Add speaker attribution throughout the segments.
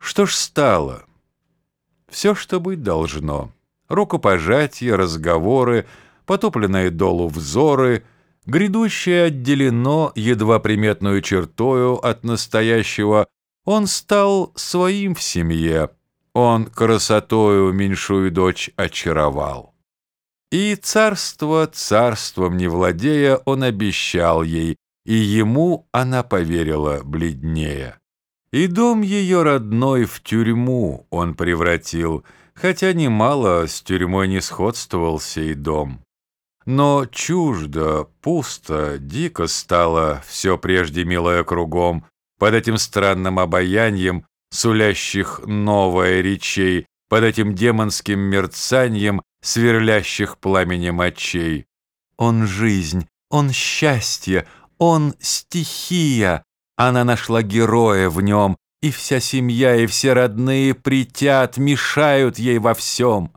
Speaker 1: Что ж стало? Все, что быть должно. Рукопожатия, разговоры, потопленные долу взоры, грядущее отделено едва приметную чертою от настоящего. Он стал своим в семье, он красотою меньшую дочь очаровал. И царство царством не владея, он обещал ей, и ему она поверила бледнее. И дом ее родной в тюрьму он превратил, хотя немало с тюрьмой не сходствовал сей дом. Но чуждо, пусто, дико стало все прежде милое кругом, под этим странным обаянием, сулящих новое речей, под этим демонским мерцанием, сверлящих пламенем очей. Он жизнь, он счастье, он стихия, она нашла героя в нем, и вся семья, и все родные притят, мешают ей во всем.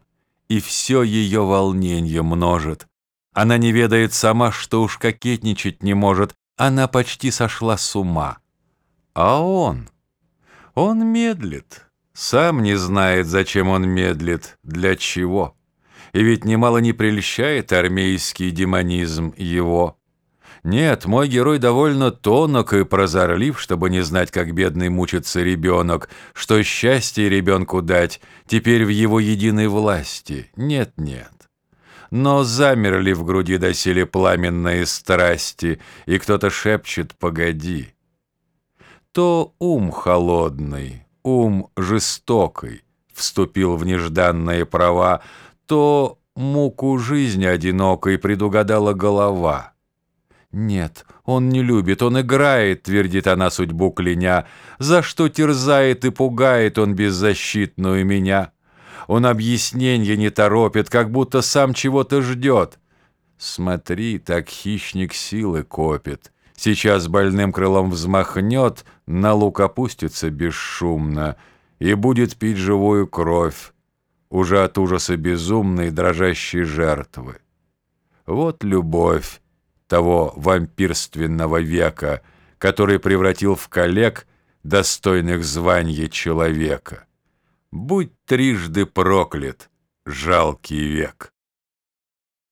Speaker 1: И все ее волнение множит. Она не ведает сама, что уж кокетничать не может, она почти сошла с ума. А он? Он медлит. Сам не знает, зачем он медлит, для чего. И ведь немало не прельщает армейский демонизм его. Нет, мой герой довольно тонок и прозорлив, чтобы не знать, как бедный мучится ребенок, что счастье ребенку дать теперь в его единой власти. Нет, нет. Но замерли в груди доселе пламенные страсти, и кто-то шепчет «погоди». То ум холодный, ум жестокий вступил в нежданные права, то муку жизни одинокой предугадала голова — «Нет, он не любит, он играет», — твердит она судьбу кляня. «За что терзает и пугает он беззащитную меня? Он объясненья не торопит, как будто сам чего-то ждет. Смотри, так хищник силы копит. Сейчас больным крылом взмахнет, на лук опустится бесшумно и будет пить живую кровь, уже от ужаса безумной дрожащей жертвы. Вот любовь, того вампирственного века, который превратил в коллег достойных звания человека. Будь трижды проклят, жалкий век.